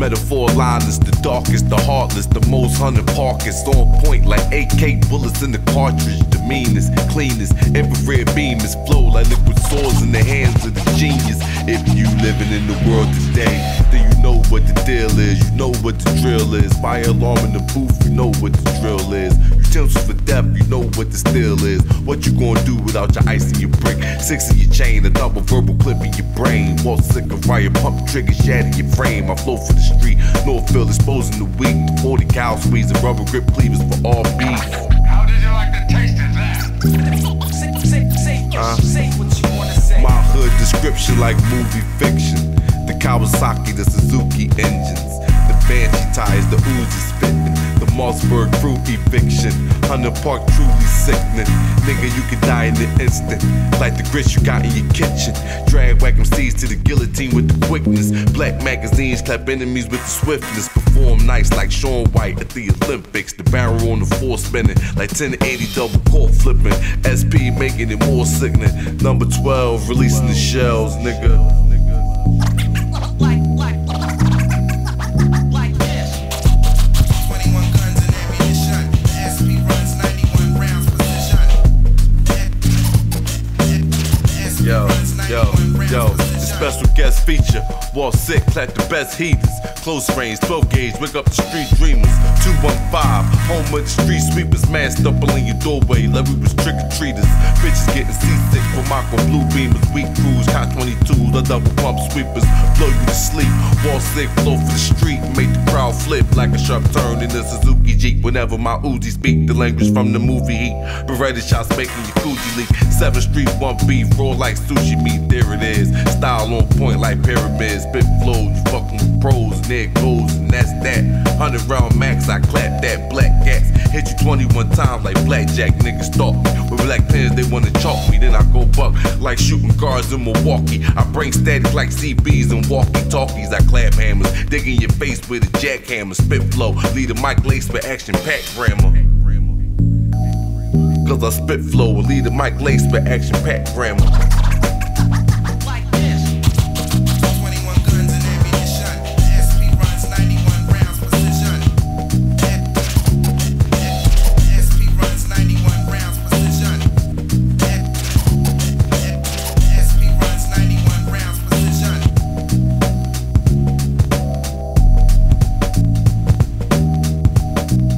Metaphor liners, the darkest, the heartless, the most hunted parkest. On point like AK bullets in the cartridge. The meanest, cleanest, infrared is flow like liquid swords in the hands of the genius. If you living in the world today, then you know what the deal is. You know what the drill is. Fire alarm in the booth, you know what the drill is. Utensils for death, you know what the steel is. What you gonna do without your ice in your brick? Six in your chain, a double verbal clip in your brain. Walk sick of riot, pump trigger, shatter your frame. I flow for the street, Northfield exposing the weak. 40 cal squeeze and rubber grip cleavers for all beef. How did you like the taste of that? Say, say, say, Uh. say what you wanna say. My hood description like movie fiction. The Kawasaki, the Suzuki engines. The Banshee tires, the Uzi spitting. The Mossberg crew eviction. Hunting Park truly sickening. Nigga, you can die in an instant. Like the grits you got in your kitchen. Drag whack MCs to the guillotine with the quickness. Black magazines clap enemies with the swiftness. Perform nights like Shaun White at the Olympics. The barrel on the floor spinning like 1080 double cork flipping. SP making it more sickening. Number 12 releasing the shells, nigga. Yo, yo, 91 rounds yo, the special guest feature. Wall sick, clap the best heaters. Close range, 12 gauge, wake up the street dreamers. 215, home of the street sweepers. Masked up in your doorway like we was trick or treaters. Bitches getting seasick from Aqua Blue Beamers. Weak crews, Cot 22, the double pump sweepers. Blow you to sleep. Wall sick, flow for the street. Make the crowd flip like a sharp turn in a Suzuki Jeep. Whenever my Uzi speak the language from the movie heat. Beretta shots making your coochie leak. 7th Street, 1B, roll like sushi meat. There it is. Style on point like pyramids. Spit flow, you fucking pros, it goes, and that's that. 100 round max, I clap that black gas. Hit you 21 times like blackjack, niggas stalk me. With black pens, they wanna chalk me. Then I go buck like shooting guards in Milwaukee. I bring static like CBs and walkie talkies. I clap hammers, dig in your face with a jackhammer. Spit flow, lead a mic lace for action pack grammar. Cause I spit flow, lead a mic lace for action pack grammar.